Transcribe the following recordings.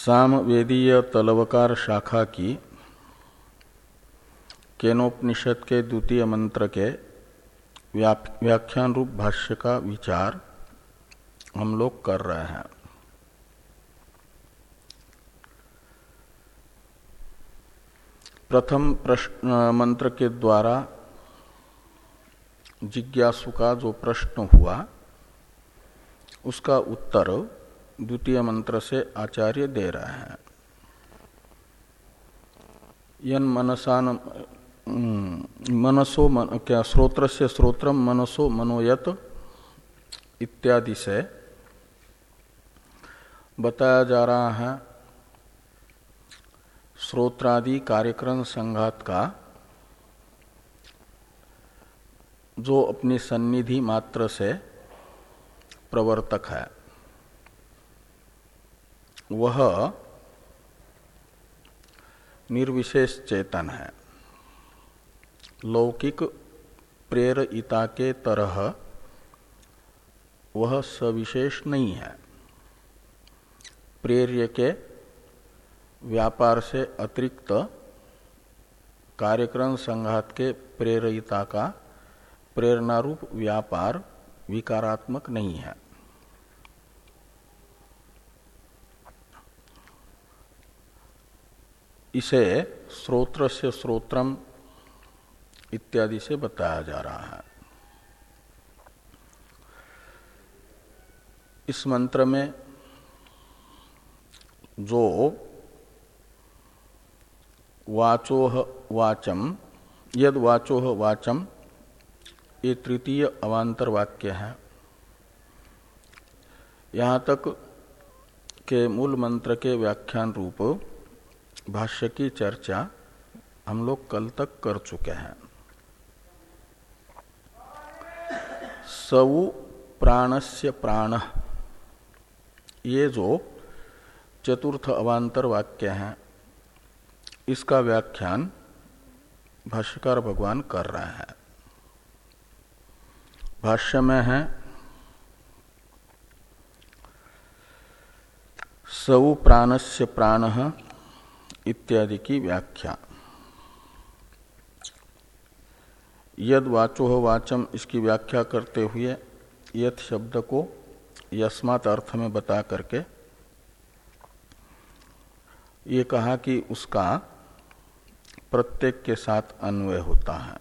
सामवेदीय तलवकार शाखा की केनोपनिषद के द्वितीय मंत्र के व्याख्यान रूप भाष्य का विचार हम लोग कर रहे हैं। प्रथम प्रश्न, मंत्र के द्वारा जिज्ञासु का जो प्रश्न हुआ, उसका उत्तर द्वितीय मंत्र से आचार्य दे रहे हैं। यन मनसान मनसो मन, क्या स्रोत्र से स्रोत्रम मनसो मनोयत इत्यादि से बताया जा रहा है। स्रोत्रादि कार्यक्रम संघात का जो अपनी सन्निधि मात्र से प्रवर्तक है। वह निर्विशेष चेतन है। लौकिक प्रेरिता के तरह वह सविशेष नहीं है। प्रेर्य के व्यापार से अतिरिक्त कार्यक्रम संघात के प्रेरिता का प्रेरणारूप व्यापार विकारात्मक नहीं है। इसे स्रोत्र से स्रोत्रम इत्यादि से बताया जा रहा है। इस मंत्र में जो वाचोह वाचम, यद वाचोह वाचम, ये तृतीय अवांतर वाक्य है। यहाँ तक के मूल मंत्र के व्याख्यान रूप भाष्य की चर्चा हम लोग कल तक कर चुके हैं। सऊ प्राणस्य प्राण। ये जो चतुर्थ अवांतर वाक्य है, इसका व्याख्यान भाष्यकार भगवान कर रहे हैं। भाष्य में है, सऊ प्राणस्य प्राण इत्यादि की व्याख्या। यद वाचो वाचम, इसकी व्याख्या करते हुए यद शब्द को यस्मात अर्थ में बता करके ये कहा कि उसका प्रत्येक के साथ अन्वय होता है।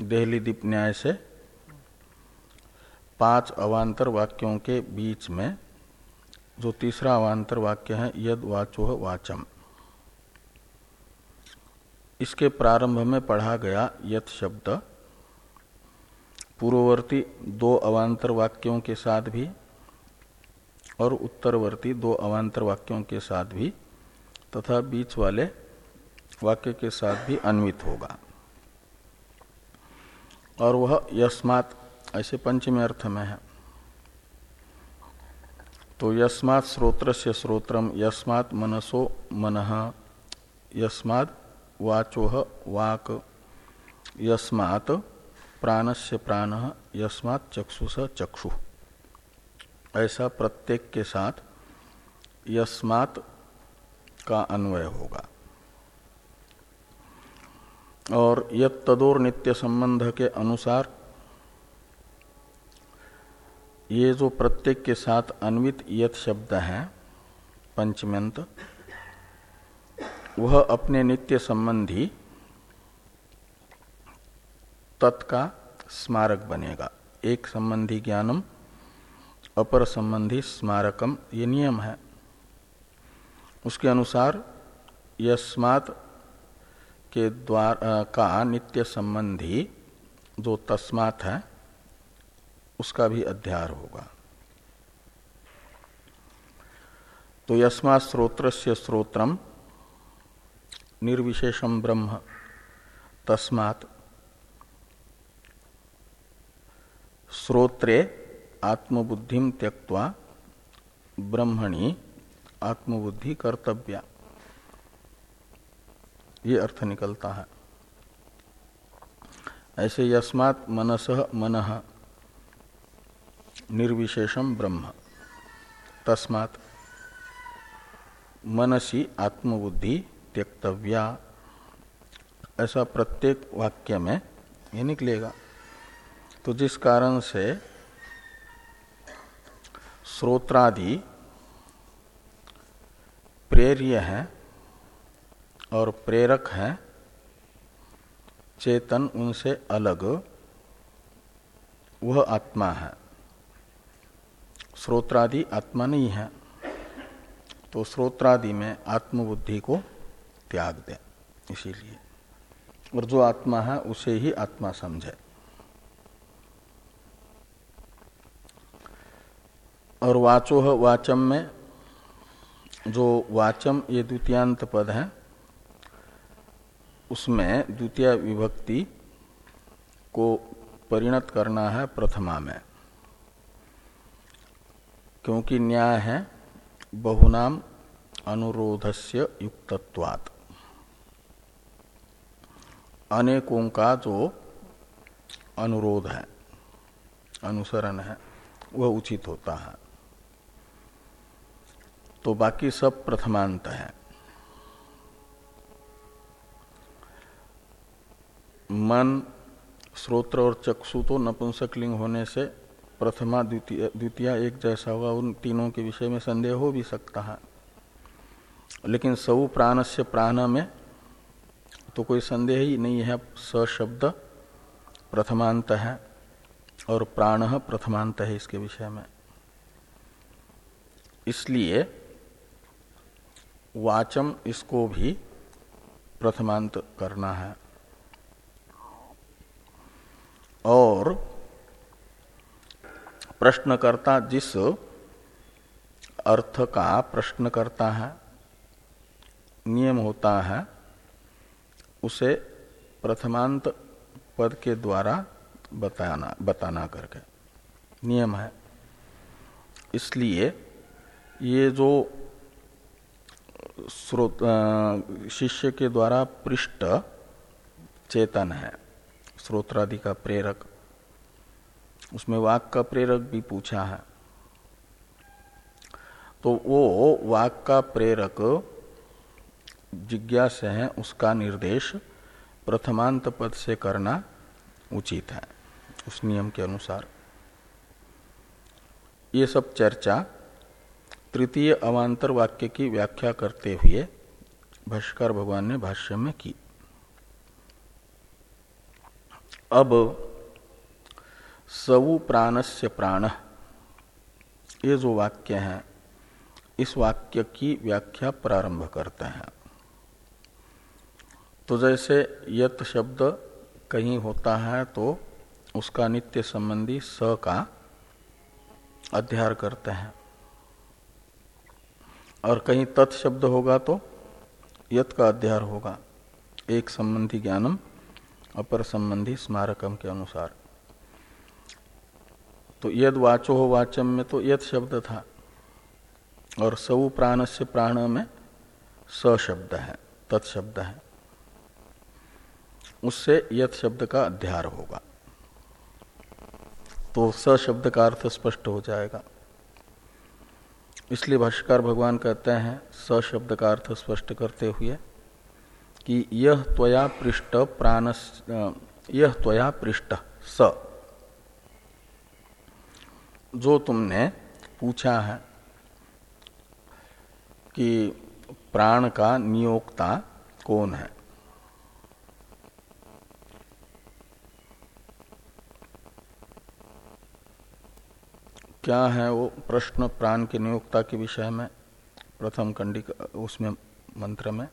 देहली दीप न्याय से पाँच अवांतर वाक्यों के बीच में जो तीसरा अवान्तर वाक्य है, यद वाचो वाचम। इसके प्रारंभ में पढ़ा गया यथ शब्द। पूर्ववर्ती दो अवान्तर वाक्यों के साथ भी और उत्तरवर्ती दो अवान्तर वाक्यों के साथ भी तथा बीच वाले वाक्य के साथ भी अन्वित होगा। और वह यस्मात, ऐसे पंचमी अर्थ में है। तो यस्मात् श्रोत्र से श्रोत्रम यस्मात् मनसो मन, यस्मात् वाचोह वाक, यस्मात् प्राणस्य प्राण, यस्मात् चक्षुष चक्षु। ऐसा प्रत्येक के साथ यस्मात् का अन्वय होगा। और यद तदोर नित्य संबंध के अनुसार ये जो प्रत्येक के साथ अन्वित यथ शब्द है पंचम्यंत वह अपने नित्य संबंधी तत्का स्मारक बनेगा। एक संबंधी ज्ञानम, अपर संबंधी स्मारकम, ये नियम है। उसके अनुसार यस्मात के द्वारा का नित्य संबंधी जो तस्मात है उसका भी अध्यार होगा। तो यस्मा स्रोत्र से स्रोत्रम निर्विशेषम ब्रह्म, तस्मात् श्रोत्रे आत्मबुद्धि त्यक्वा ब्रह्मणि आत्मबुद्धि कर्तव्या। ये अर्थ निकलता है। ऐसे यस्मात् मनस मन। निर्विशेषम ब्रह्म। तस्मात् मनसी आत्मबुद्धि त्यक्तव्या। ऐसा प्रत्येक वाक्य में ये निकलेगा। तो जिस कारण से श्रोत्रादि प्रेर्य हैं और प्रेरक हैं, चेतन उनसे अलग, वह आत्मा है। श्रोत्रादि आत्मा नहीं है तो श्रोत्रादि में आत्मबुद्धि को त्याग दे, इसीलिए। और जो आत्मा है, उसे ही आत्मा समझे। और वाचो वाचम में, जो वाचम ये द्वितीयांत पद है, उसमें द्वितीय विभक्ति को परिणत करना है प्रथमा में। क्योंकि न्याय है, बहुनाम अनुरोधस्य युक्तत्वात्। अनेकों का जो अनुरोध है, अनुसरण है, वह उचित होता है। तो बाकी सब प्रथमांत है। मन श्रोत्र और चक्षु तो नपुंसकलिंग होने से प्रथमा द्वितीय द्वितीय एक जैसा होगा उन तीनों के विषय में संदेह हो भी सकता है। लेकिन सऊ प्राण से प्राण में तो कोई संदेह ही नहीं है स शब्द प्रथमांत है और प्राण प्रथमांत है इसके विषय में। इसलिए वाचम इसको भी प्रथमांत करना है। और प्रश्नकर्ता जिस अर्थ का प्रश्न करता है, नियम होता है, उसे प्रथमांत पद के द्वारा बताना बताना करके। नियम है। इसलिए ये जो स्रोत शिष्य के द्वारा पृष्ठ चेतन है, स्रोत्रादि का प्रेरक। उसमें वाक का प्रेरक भी पूछा है। तो वो वाक का प्रेरक जिज्ञास है, उसका निर्देश प्रथमांत पद से करना उचित है, उस नियम के अनुसार। ये सब चर्चा तृतीय अवान्तर वाक्य की व्याख्या करते हुए भाष्कर भगवान ने भाष्य में की। अब सवु प्राणस्य प्राण। ये जो वाक्य है, इस वाक्य की व्याख्या प्रारंभ करते हैं। तो जैसे यत शब्द कहीं होता है तो उसका नित्य संबंधी स का अध्यार करते हैं। और कहीं तत् शब्द होगा तो यत का अध्यार होगा। एक संबंधी ज्ञानम, अपर संबंधी स्मारकम के अनुसार। तो यद वाचो हो वाचम में तो यद शब्द था। और सऊ प्राण से प्राण में स शब्द है तत्शब्द है। उससे यथ शब्द का अध्यार होगा। तो स शब्द का अर्थ स्पष्ट हो जाएगा। इसलिए भाष्कर भगवान कहते हैं, स शब्द का अर्थ स्पष्ट करते हुए कि यह त्वया पृष्ठ प्राण यह त्वया पृष्ठ स। जो तुमने पूछा है कि प्राण का नियोक्ता कौन है? क्या है वो प्रश्न प्राण के नियोक्ता के विषय में, प्रथम कंडी उसमें, मंत्र में?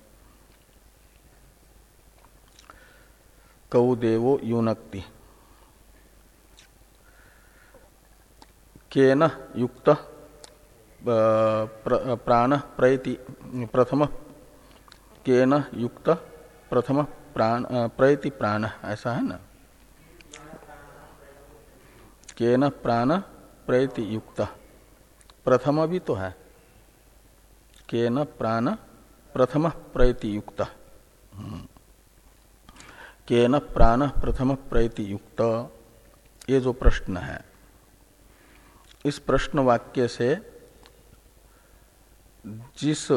कौ देवो युनक्ति केन युक्त प्राण प्रयति, प्रथम, केन युक्त, प्रथम प्राण प्रयति प्राण, ऐसा है ना केन प्राण प्रयति युक्त, प्रथम भी तो है के न प्राण प्रथम प्रयति युक्त हम्म। के न प्राण प्रथम प्रयति युक्त, ये जो प्रश्न है इस प्रश्न वाक्य से जिस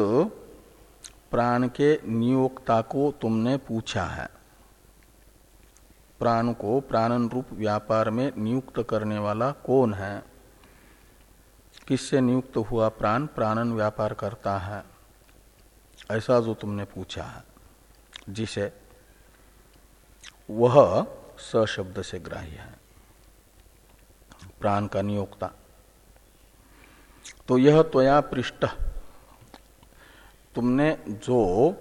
प्राण के नियोक्ता को तुमने पूछा है, प्राण को प्राणन रूप व्यापार में नियुक्त करने वाला कौन है? किससे नियुक्त हुआ प्राण प्राणन व्यापार करता है? ऐसा जो तुमने पूछा है, जिसे वह स शब्द से ग्राह्य है। प्राण का नियोक्ता। तो यह त्वया पृष्ठ। तुमने जो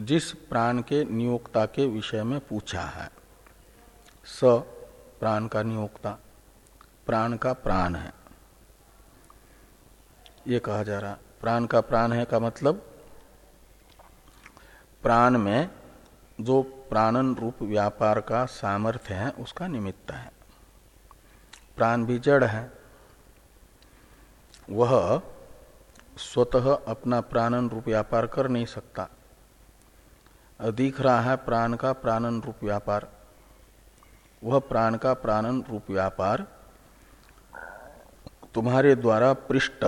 जिस प्राण के नियोक्ता के विषय में पूछा है, स प्राण का नियोक्ता, प्राण का प्राण है। ये कहा जा रहा, प्राण का प्राण है का मतलब? प्राण में जो प्राणन रूप व्यापार का सामर्थ्य है, उसका निमित्त है। प्राण भी जड़ है वह स्वतः अपना प्राणन रूप व्यापार कर नहीं सकता। दिख रहा है प्राण का प्राणन रूप व्यापार। वह प्राण का प्राणन रूप व्यापार तुम्हारे द्वारा पृष्ठ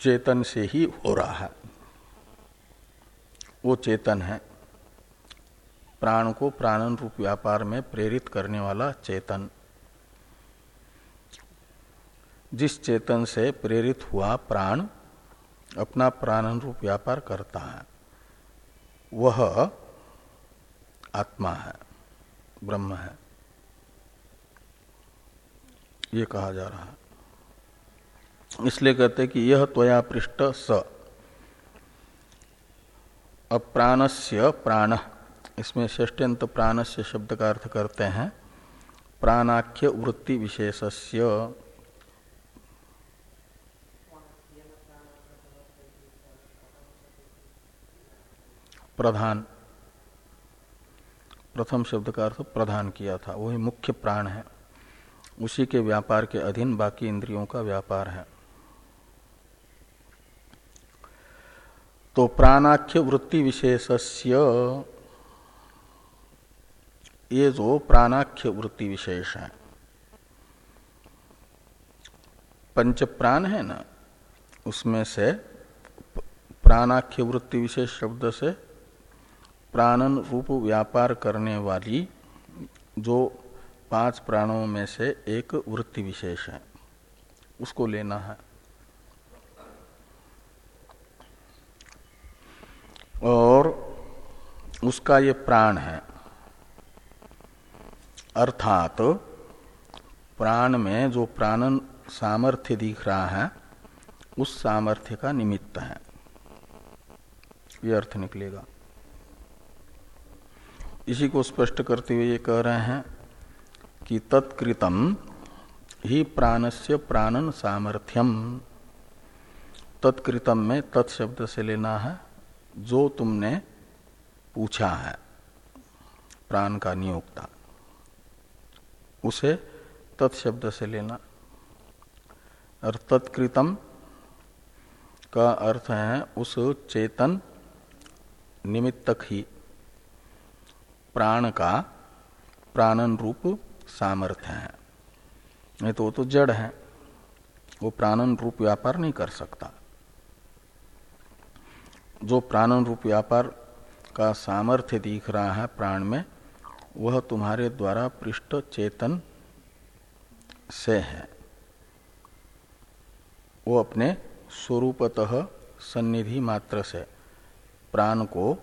चेतन से ही हो रहा है। वो चेतन है। प्राण को प्राणन रूप व्यापार में प्रेरित करने वाला चेतन। जिस चेतन से प्रेरित हुआ प्राण, अपना प्राण रूप व्यापार करता है, वह आत्मा है, ब्रह्म है। ये कहा जा रहा है। इसलिए कहते कि यह त्वया पृष्ठ स। अब प्राणस्य प्राण, इसमें षष्ट्यंत प्राणस्य शब्द का अर्थ करते हैं। प्राणाख्य वृत्ति विशेषस्य। प्रधान। प्रथम शब्द का अर्थ प्रधान किया था। वही मुख्य प्राण है। उसी के व्यापार के अधीन बाकी इंद्रियों का व्यापार है। तो प्राणाख्य वृत्ति विशेषस्य, ये जो प्राणाख्य वृत्ति विशेष है। पंच प्राण है ना? उसमें से प्राणाख्य वृत्ति विशेष शब्द से प्राणन रूप व्यापार करने वाली जो पाँच प्राणों में से एक वृत्ति विशेष है, उसको लेना है। और उसका ये प्राण है। अर्थात प्राण में जो प्राणन सामर्थ्य दिख रहा है, उस सामर्थ्य का निमित्त है। ये अर्थ निकलेगा। इसी को स्पष्ट करते हुए ये कह रहे हैं कि तत्कृतम ही प्राणस्य प्राणन सामर्थ्यम। तत्कृतम में तत्शब्द से लेना है, जो तुमने पूछा है, प्राण का नियोक्ता। उसे तत्शब्द से लेना। और तत्कृतम का अर्थ है उस चेतन निमित्तक ही। प्राण का प्राणन रूप सामर्थ्य है। नहीं तो वो तो जड़ है। वो प्राणन रूप व्यापार नहीं कर सकता। जो प्राणन रूप व्यापार का सामर्थ्य दिख रहा है प्राण में, वह तुम्हारे द्वारा पृष्ठ चेतन से है। वो अपने स्वरूपतः सन्निधि मात्र से प्राण को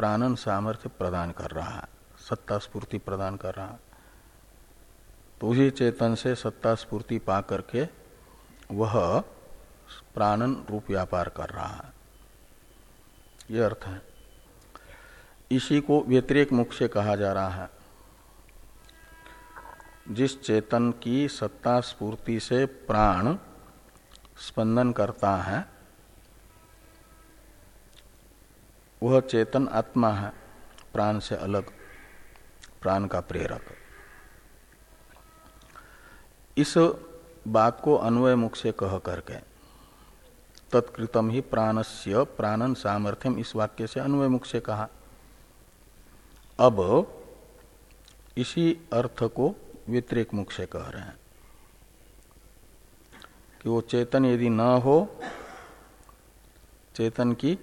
प्राणन सामर्थ्य प्रदान कर रहा है, सत्ता स्फूर्ति प्रदान कर रहा है। तो उसी चेतन से सत्ता स्फूर्ति पा करके वह प्राणन रूप व्यापार कर रहा है। यह अर्थ है। इसी को व्यतिरेक मुख से कहा जा रहा है। जिस चेतन की सत्ता स्फूर्ति से प्राण स्पंदन करता है वह चेतन आत्मा है, प्राण से अलग, प्राण का प्रेरक। इस बात को अन्वय मुख से कह करके, तत्कृतम ही प्राणस्य, प्राणन सामर्थ्यम इस वाक्य से अन्वय मुख से कहा। अब इसी अर्थ को व्यतिरिक मुख से कह रहे हैं कि वो चेतन यदि न हो, चेतन की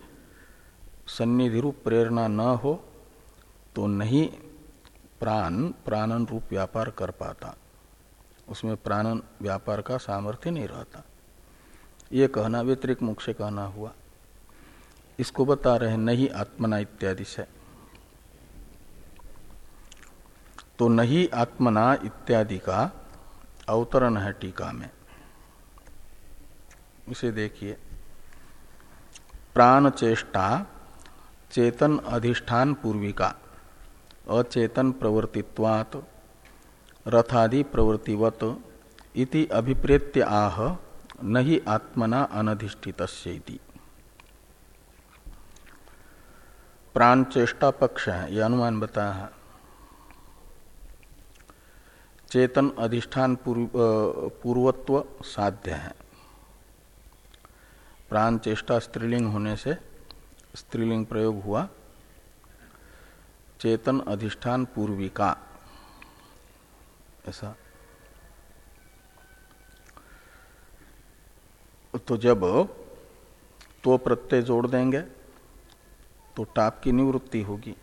सन्निधि रूप प्रेरणा न हो तो नहीं प्राण, प्राणन रूप व्यापार कर पाता। उसमें प्राणन व्यापार का सामर्थ्य नहीं रहता। ये कहना व्यतिरिक से कहना हुआ। इसको बता रहे नहीं आत्मना इत्यादि से। तो नहीं आत्मना इत्यादि का अवतरण है टीका में। इसे देखिए। प्राण चेष्टा चेतन अधिष्ठान पूर्विका, अचेतन प्रवर्तित्वात्, रथादि प्रवृत्तिवत इति अभिप्रेत्य आह, नहीं आत्मना अनधिष्ठित प्राण चेष्टा पक्ष है यह अनुमान बताया है चेतन अधिष्ठान पूर्वत्व साध्य है। प्राण चेष्टा स्त्रीलिंग होने से स्त्रीलिंग प्रयोग हुआ। चेतन अधिष्ठान पूर्विका। ऐसा। तो जब तो प्रत्यय जोड़ देंगे तो टाप की निवृत्ति होगी।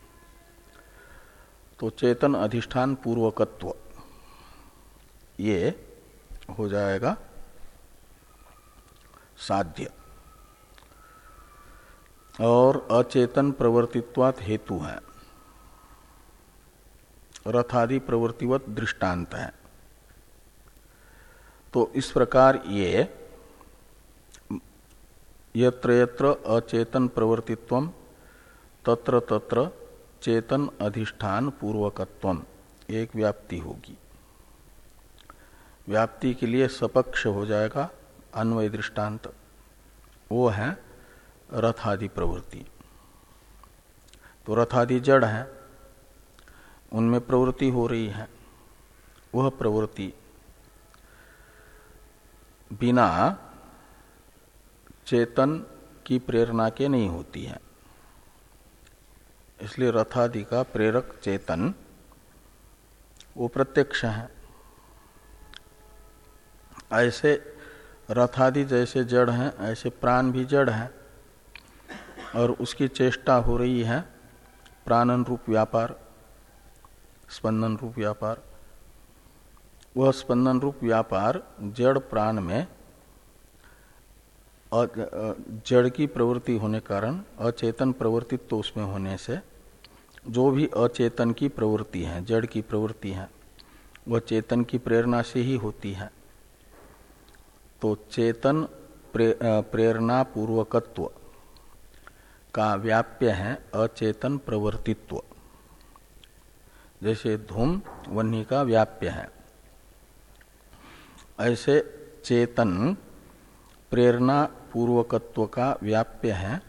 तो चेतन अधिष्ठान पूर्वकत्व, ये हो जाएगा साध्य। और अचेतन प्रवर्तित्वात हेतु है। रथादि प्रवृत्तिवत दृष्टांत है। तो इस प्रकार ये यत्र यत्र अचेतन प्रवर्तित्व, तत्र तत्र चेतन अधिष्ठान पूर्वकत्व, एक व्याप्ति होगी। व्याप्ति के लिए सपक्ष हो जाएगा अन्वय दृष्टांत वो है रथादि प्रवृत्ति। तो रथादि जड़ है, उनमें प्रवृत्ति हो रही है। वह प्रवृत्ति बिना चेतन की प्रेरणा के नहीं होती है। इसलिए रथादि का प्रेरक चेतन, वो प्रत्यक्ष है। ऐसे रथादि जैसे जड़ हैं, ऐसे प्राण भी जड़ है। और उसकी चेष्टा हो रही है। प्राणन रूप व्यापार स्पंदन रूप व्यापार। वह स्पंदन रूप व्यापार जड़ प्राण में जड़ की प्रवृत्ति होने कारण अचेतन प्रवृत्ति तो उसमें होने से जो भी अचेतन की प्रवृत्ति है जड़ की प्रवृत्ति है वह चेतन की प्रेरणा से ही होती है। तो चेतन प्रे, प्रेरणा पूर्वकत्व का व्याप्य है अचेतन प्रवर्तित्व। जैसे धूम वन्नी का व्याप्य है। ऐसे चेतन प्रेरणा पूर्वकत्व का व्याप्य है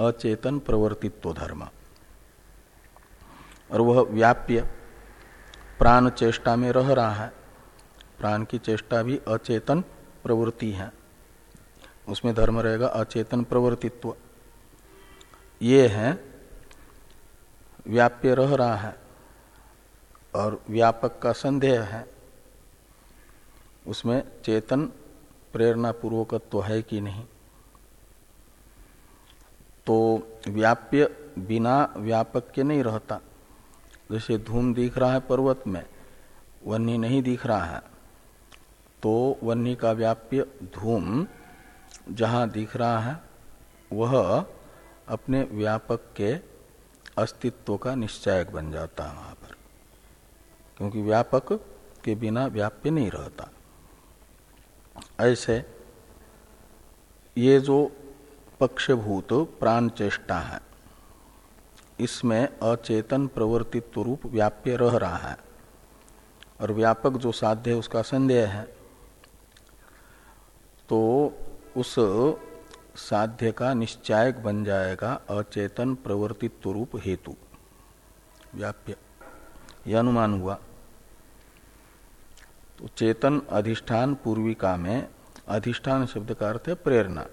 अचेतन प्रवर्तित्व धर्म। और वह व्याप्य प्राण चेष्टा में रह रहा है। प्राण की चेष्टा भी अचेतन प्रवृत्ति है। उसमें धर्म रहेगा अचेतन प्रवर्तित्व। ये है, व्याप्य रह रहा है और व्यापक का संदेह है। उसमें चेतन प्रेरणा पूर्वकत्व तो है कि नहीं। तो व्याप्य बिना व्यापक के नहीं रहता। जैसे धूम दिख रहा है पर्वत में वन्नी नहीं दिख रहा है तो वन्नी का व्याप्य धूम जहाँ दिख रहा है, वह अपने व्यापक के अस्तित्व का निश्चायक बन जाता है वहाँ पर। क्योंकि व्यापक के बिना व्याप्य नहीं रहता। ऐसे ये जो पक्षभूत प्राण चेष्टा है, इसमें अचेतन प्रवर्तित्व रूप व्याप्य रह रहा है। और व्यापक जो साध्य है, उसका संदेह है। तो उस साध्य का निश्चायक बन जाएगा अचेतन प्रवर्तित्व रूप हेतु। व्याप्य। यह अनुमान हुआ। तो चेतन अधिष्ठान पूर्विका में, अधिष्ठान शब्द का अर्थ है प्रेरणा।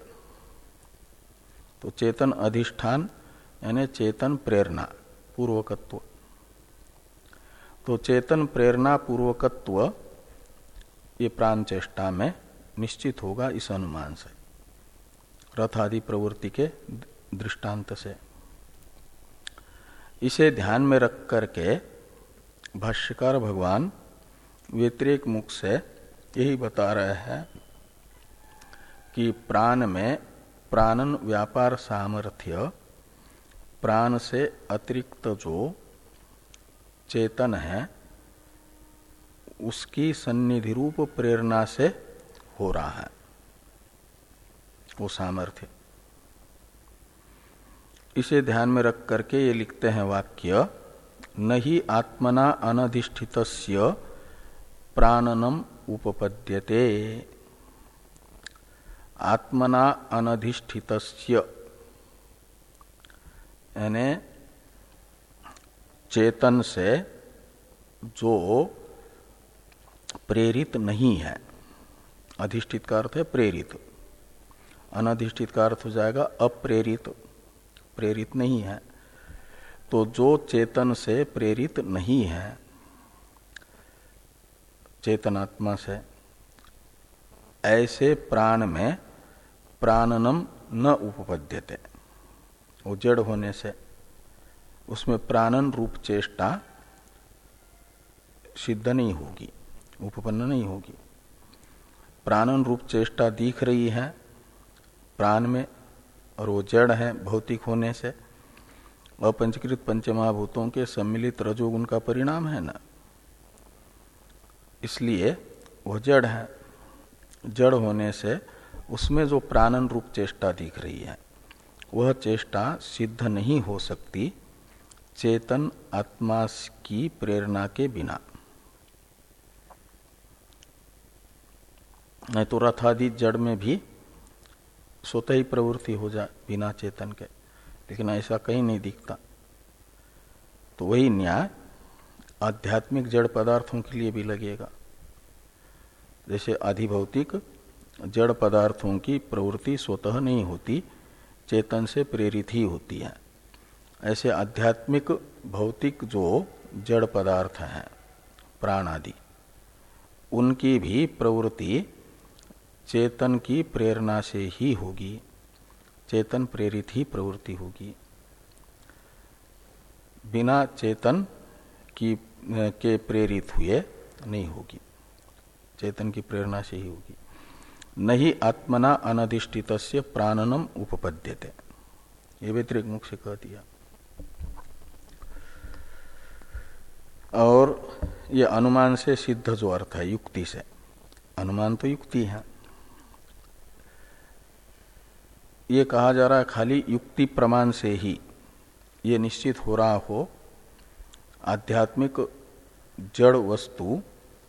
तो चेतन अधिष्ठान, यानी चेतन प्रेरणा, पूर्वकत्व। तो चेतन प्रेरणा, पूर्वकत्व, ये प्राण चेष्टा में निश्चित होगा इस अनुमान से। रथ आदि प्रवृत्ति के दृष्टांत से इसे ध्यान में रख करके भाष्यकार भगवान व्यतिरेक मुख से यही बता रहे हैं कि प्राण में प्राणन व्यापार सामर्थ्य, प्राण से अतिरिक्त जो चेतन है, उसकी सन्निधि रूप प्रेरणा से हो रहा है। वो सामर्थ्य। इसे ध्यान में रख करके ये लिखते हैं वाक्य न ही आत्मना अनधिष्ठित प्राणनम उपपद्यते। आत्मना अनधिष्ठित यानी चेतन से जो प्रेरित नहीं है। अधिष्ठित का अर्थ है प्रेरित। अनधिष्ठित का अर्थ हो जाएगा अप्रेरित। प्रेरित नहीं है। तो जो चेतन से प्रेरित नहीं है, चेतनात्मा से, ऐसे प्राण में प्राणनम न उपपद्यते। वो जड़ होने से, उसमें प्राणन रूप चेष्टा सिद्ध नहीं होगी, उपपन्न नहीं होगी। प्राणन रूप चेष्टा दिख रही है प्राण में, और वो जड़ है भौतिक होने से। अपंचकृत पंचमहाभूतों के सम्मिलित रजोगुण का परिणाम है ना? इसलिए वह जड़ है। जड़ होने से उसमें जो प्राणन रूप चेष्टा दिख रही है, वह चेष्टा सिद्ध नहीं हो सकती, चेतन आत्मा की प्रेरणा के बिना। नहीं तो रथादि जड़ में भी स्वतः ही प्रवृत्ति हो जाए बिना चेतन के। लेकिन ऐसा कहीं नहीं दिखता। तो वही न्याय आध्यात्मिक जड़ पदार्थों के लिए भी लगेगा। जैसे अधिभौतिक जड़ पदार्थों की प्रवृत्ति स्वतः नहीं होती, चेतन से प्रेरित ही होती है। ऐसे आध्यात्मिक भौतिक जो जड़ पदार्थ हैं प्राण आदि उनकी भी प्रवृत्ति चेतन की प्रेरणा से ही होगी। चेतन प्रेरित ही प्रवृत्ति होगी। बिना चेतन की, के प्रेरित हुए नहीं होगी। चेतन की प्रेरणा से ही होगी। नहीं आत्मना अनधिष्ठित प्राणनम उपपद्यते। ये व्यतिरिक मुख से कह दिया। और ये अनुमान से सिद्ध जो अर्थ है, युक्ति से। अनुमान तो युक्ति है। ये कहा जा रहा है, खाली युक्ति प्रमाण से ही ये निश्चित हो रहा हो। आध्यात्मिक जड़ वस्तु,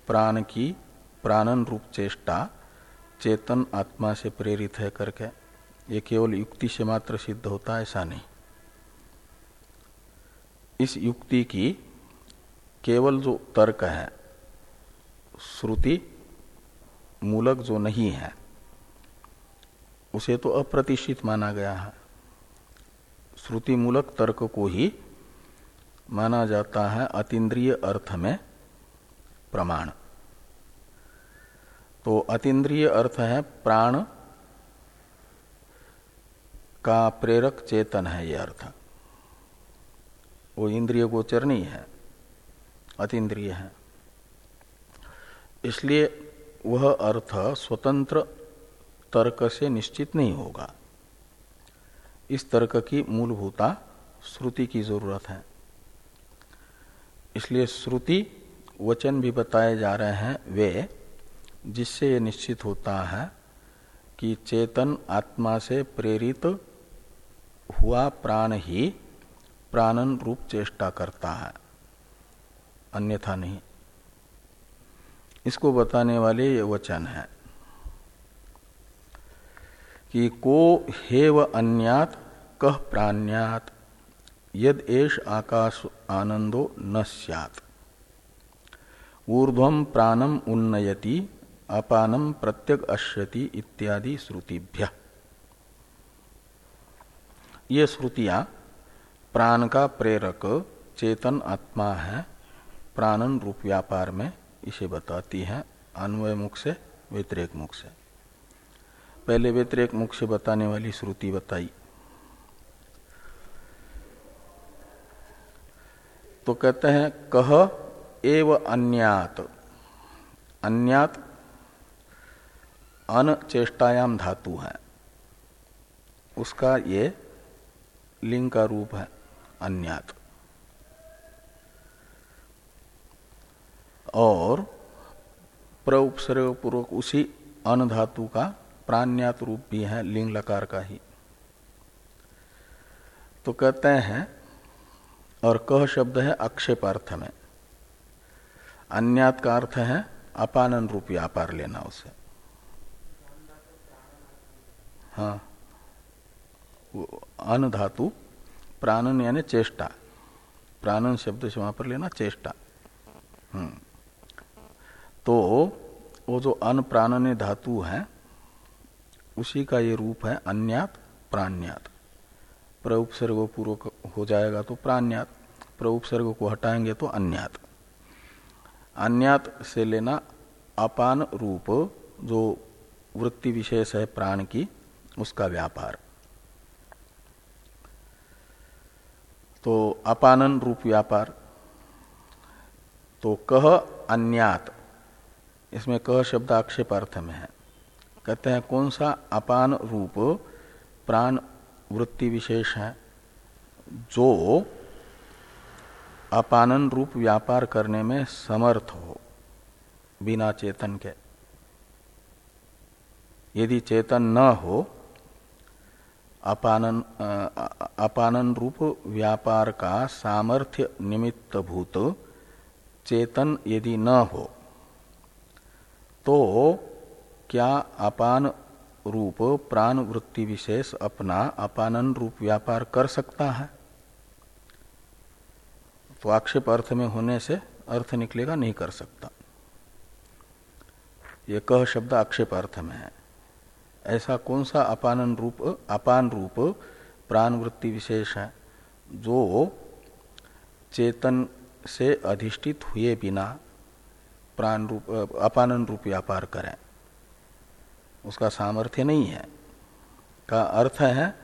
प्राण की प्राणन रूप चेष्टा, चेतन आत्मा से प्रेरित है करके। ये केवल युक्ति से मात्र सिद्ध होता है, ऐसा नहीं। इस युक्ति की केवल जो तर्क है, श्रुति, मूलक जो नहीं है उसे तो अप्रतिष्ठित माना गया है। श्रुति मूलक तर्क को ही माना जाता है अतीन्द्रिय अर्थ में प्रमाण। तो अतीन्द्रिय अर्थ है प्राण का प्रेरक चेतन है ये अर्थ। वो इंद्रिय गोचर नहीं है, अतीन्द्रिय है। इसलिए वह अर्थ स्वतंत्र तर्क से निश्चित नहीं होगा। इस तर्क की मूलभूता श्रुति की ज़रूरत है। इसलिए श्रुति वचन भी बताए जा रहे हैं वे, जिससे ये निश्चित होता है कि चेतन आत्मा से प्रेरित हुआ प्राण ही प्राणन रूप चेष्टा करता है। अन्यथा नहीं। इसको बताने वाले ये वचन है। कि को हेव अन्यात कह प्राण्यात। यद एष आकाश आनंदो न सैत ऊर्ध्व प्राणम उन्नयति अपानम प्रत्यक अश्यति इत्यादि श्रुतिभ्य। ये श्रुतियाँ, प्राण का प्रेरक, चेतन आत्मा है, प्राणन रूप व्यापार में इसे बताती है अन्वय मुख से व्यतिरेक मुख से। पहले व्यतिरेक मुख से बताने वाली श्रुति बताई। तो कहते हैं, कह एव अन्यात। अन्यात अनचेष्टायाम धातु है। उसका ये लिंग का रूप है, अन्यात। और प्र उपसर्ग पूर्वक उसी अन धातु का प्राण्यात रूप भी है लिंग लकार का ही। तो कहते हैं, और कह शब्द है अक्षेपार्थ में। अन्यात का अर्थ है, अपानन रूप व्यापार लेना उसे। हाँ। अन धातु प्राणन यानी चेष्टा। प्राणन शब्द से वहाँ पर लेना चेष्टा। हम्म। तो वो जो अन प्राणन धातु है उसी का ये रूप है अन्यात, प्राण्यात। प्रउपसर्ग पूर्वक हो जाएगा तो प्राण्यात, प्रउपसर्ग को हटाएँगे तो अन्यात। अन्यात से लेना अपान रूप, जो वृत्ति विशेष है प्राण की, उसका व्यापार। तो अपानन रूप व्यापार। तो कह अन्यात, इसमें कह शब्द आक्षेप अर्थ में है। कहते हैं, कौन सा अपान रूप प्राण वृत्ति विशेष है? जो अपानन रूप व्यापार करने में समर्थ हो, बिना चेतन के। यदि चेतन न हो, अपानन अपानन रूप व्यापार का सामर्थ्य निमित्त भूत चेतन यदि न हो तो क्या अपान रूप प्राण वृत्ति विशेष अपना अपानन रूप व्यापार कर सकता है? तो आक्षेप अर्थ में होने से अर्थ निकलेगा, नहीं कर सकता। ये कह शब्द आक्षेप अर्थ में है। ऐसा कौन सा अपानन रूप, अपान रूप प्राण वृत्ति विशेष है, जो चेतन से अधिष्ठित हुए बिना प्राण रूप, अपानन रूप व्यापार करें? उसका सामर्थ्य नहीं है। का अर्थ है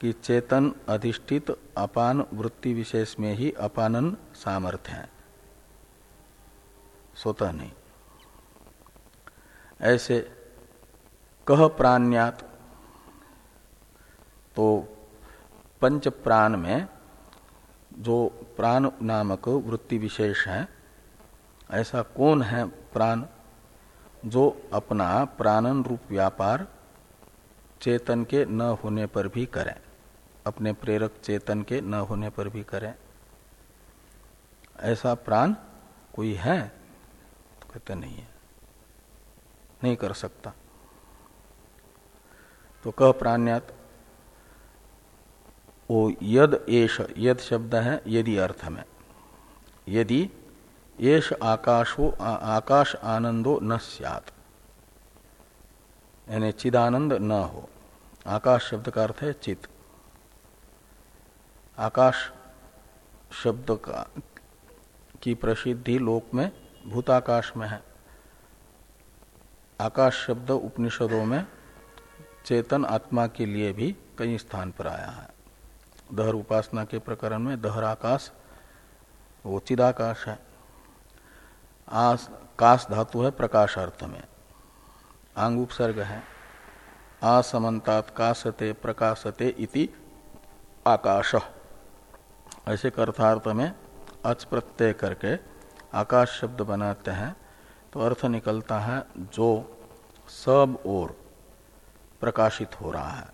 कि चेतन अधिष्ठित अपान वृत्ति विशेष में ही अपानन सामर्थ्य है। स्वतः नहीं। ऐसे कह प्राण्यात तो पंच प्राण में जो प्राण नामक वृत्ति विशेष है, ऐसा कौन है प्राण? जो अपना प्राणन रूप व्यापार चेतन के न होने पर भी करें। अपने प्रेरक चेतन के न होने पर भी करें। ऐसा प्राण कोई है? तो कहते, नहीं है। नहीं कर सकता। तो कह प्राण्यात वो यद एश यद शब्द है, यदि अर्थ में। यदि येष आकाशो आकाश आनंदो न सियात। यानी चिदानंद न हो। आकाश शब्द का अर्थ है चित। आकाश शब्द का, की प्रसिद्धि लोक में, भूताकाश में है। आकाश शब्द उपनिषदों में चेतन आत्मा के लिए भी कई स्थान पर आया है। दहर उपासना के प्रकरण में दहर आकाश वो चिदाकाश है। आस, कास धातु है प्रकाश अर्थ में। आंग उपसर्ग है। असमन्तात कासते प्रकाशते इति आकाश। ऐसे कर्थार्थ में अच प्रत्यय करके आकाश शब्द बनाते हैं तो अर्थ निकलता है जो सब ओर प्रकाशित हो रहा है।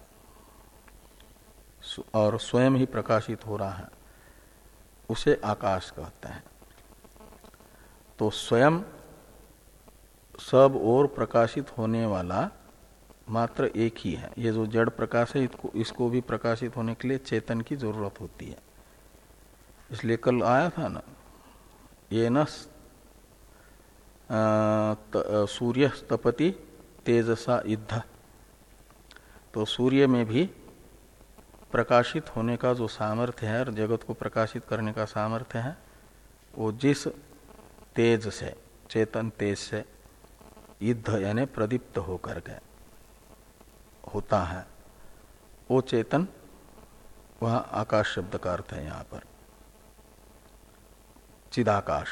और स्वयं ही प्रकाशित हो रहा है। उसे आकाश कहते हैं। तो स्वयं सब और प्रकाशित होने वाला मात्र एक ही है। ये जो जड़ प्रकाश है, इसको इसको भी प्रकाशित होने के लिए चेतन की ज़रूरत होती है। इसलिए कल आया था ना, ये न सूर्य तपति तेजसा युद्ध। तो सूर्य में भी प्रकाशित होने का जो सामर्थ्य है और जगत को प्रकाशित करने का सामर्थ्य है, वो जिस तेज से चेतन तेज से युद्ध यानी प्रदीप्त होकर के होता है। वो चेतन, वह आकाश शब्द का अर्थ है यहाँ पर। चिदाकाश,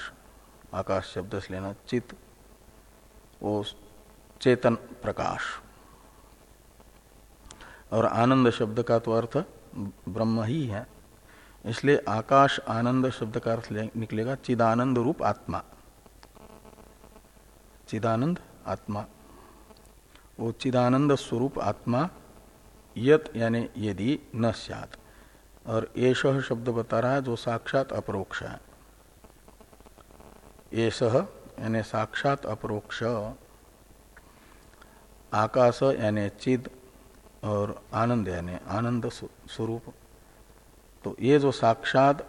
आकाश शब्द से लेना चित, वो चेतन प्रकाश। और आनंद शब्द का तो अर्थ ब्रह्म ही है, इसलिए आकाश आनंद शब्द का अर्थ निकलेगा चिदानंद रूप आत्मा। चिदानंद आत्मा। वो चिदानंद स्वरूप आत्मा, यत यानी यदि न सत और एष शब्द बता रहा है, जो साक्षात अपरोक्ष है। एष यानी साक्षात अपरोक्ष। आकाश यानी चिद और आनंद यानी आनंद स्वरूप। तो ये जो साक्षात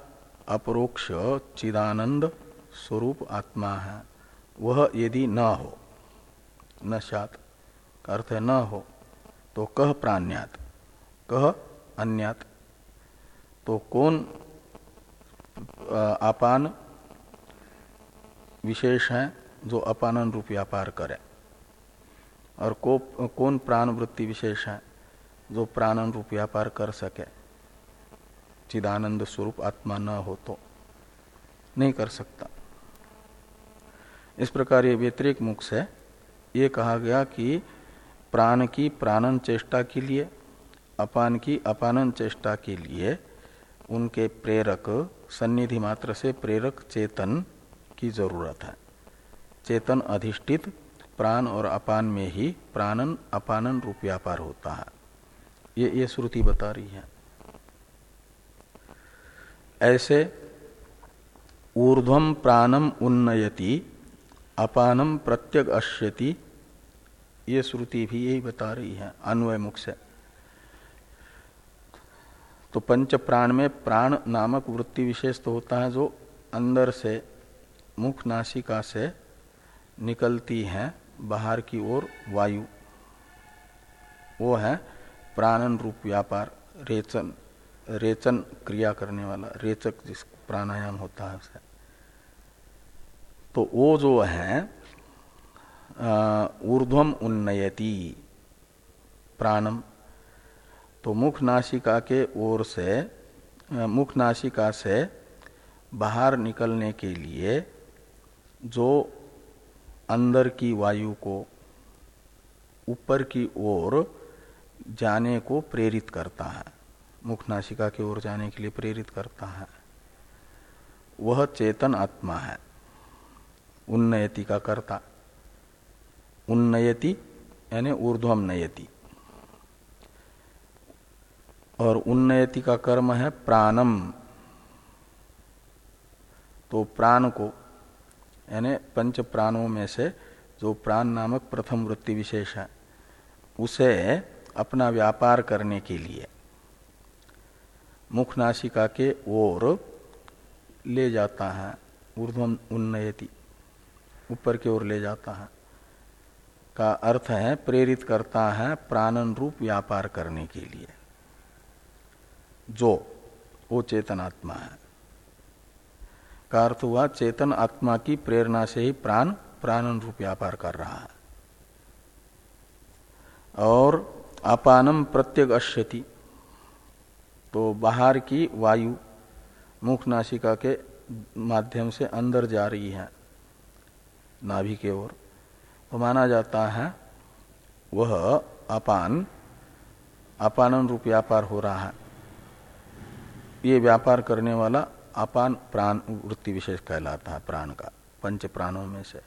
अपरोक्ष चिदानंद स्वरूप आत्मा है। वह यदि न हो न सात अर्थ है न हो तो कह प्राण्यात, कह अन्यात। तो कौन अपान विशेष है जो अपानन रूप व्यापार करे? और को, कौन प्राण वृत्ति विशेष है जो प्राणन रूप व्यापार कर सके? चिदानंद स्वरूप आत्मा न हो तो नहीं कर सकता। इस प्रकार ये व्यतिरिक मुख से ये कहा गया कि प्राण की प्राणन चेष्टा के लिए, अपान की अपानन चेष्टा के लिए उनके प्रेरक, सन्निधि मात्र से प्रेरक चेतन की ज़रूरत है। चेतन अधिष्ठित, प्राण और अपान में ही प्राणन अपानन रूप व्यापार होता है। ये ये श्रुति बता रही है। ऐसे ऊर्ध्वम प्राणम उन्नयति अपानम प्रत्यग अश्यति ये श्रुति भी यही बता रही है, अन्वय मुख से। तो पंच प्राण में प्राण नामक वृत्ति विशेष तो होता है जो अंदर से, मुख नासिका से निकलती है, बाहर की ओर वायु। वो है प्राणन रूप व्यापार, रेचन रेचन क्रिया करने वाला, रेचक जिस प्राणायाम होता है उसे तो वो जो है ऊर्ध्वम उन्नयति, प्राणम। तो मुख नासिका के ओर से मुख नासिका से बाहर निकलने के लिए जो अंदर की वायु को ऊपर की ओर जाने को प्रेरित करता है, मुख नासिका की ओर जाने के लिए प्रेरित करता है। वह चेतन आत्मा है। उन्नयति का कर्ता। उन्नयति, यानी ऊर्ध्वम नयति। और उन्नयति का कर्म है प्राणम तो प्राण को, यानी पंच प्राणों में से जो प्राण नामक प्रथम वृत्ति विशेष है, उसे अपना व्यापार करने के लिए मुख नासिका के ओर ले जाता है ऊर्ध्वम उन्नयति। ऊपर की ओर ले जाता है। का अर्थ है प्रेरित करता है प्राणन रूप व्यापार करने के लिए। जो, वो चेतन आत्मा है। का अर्थ हुआ चेतन आत्मा की प्रेरणा से ही प्राण, प्राणन रूप व्यापार कर रहा है। और अपानम प्रत्येक अश्यति तो बाहर की वायु मुख नासिका के माध्यम से अंदर जा रही है। नाभि के ओर। तो माना जाता है, वह अपान, अपानन रूप व्यापार हो रहा है। ये व्यापार करने वाला अपान प्राण वृत्ति विशेष कहलाता है, प्राण का, पंच प्राणों में से।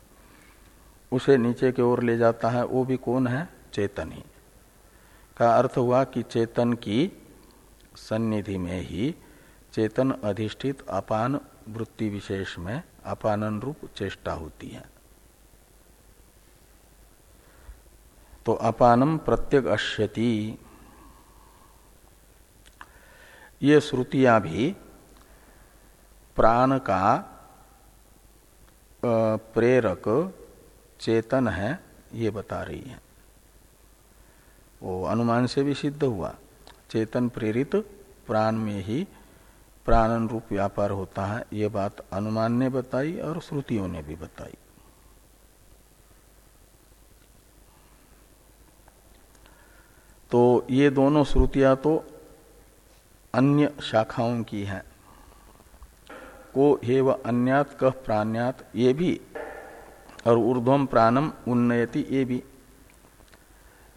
उसे नीचे की ओर ले जाता है, वो भी कौन है? चेतन। ही का अर्थ हुआ कि चेतन की सन्निधि में ही चेतन अधिष्ठित अपान वृत्ति विशेष में अपानन रूप चेष्टा होती है। तो अपानम प्रत्यक अश्यति ये श्रुतियाँ भी प्राण का प्रेरक चेतन है, ये बता रही है। वो अनुमान से भी सिद्ध हुआ। चेतन प्रेरित प्राण में ही प्राणन रूप व्यापार होता है, ये बात अनुमान ने बताई और श्रुतियों ने भी बताई। तो ये दोनों श्रुतियाँ तो अन्य शाखाओं की हैं। को हे व अन्यात कह प्राण्यात, ये भी, और ऊर्ध्वम प्राणम उन्नयति, ये भी।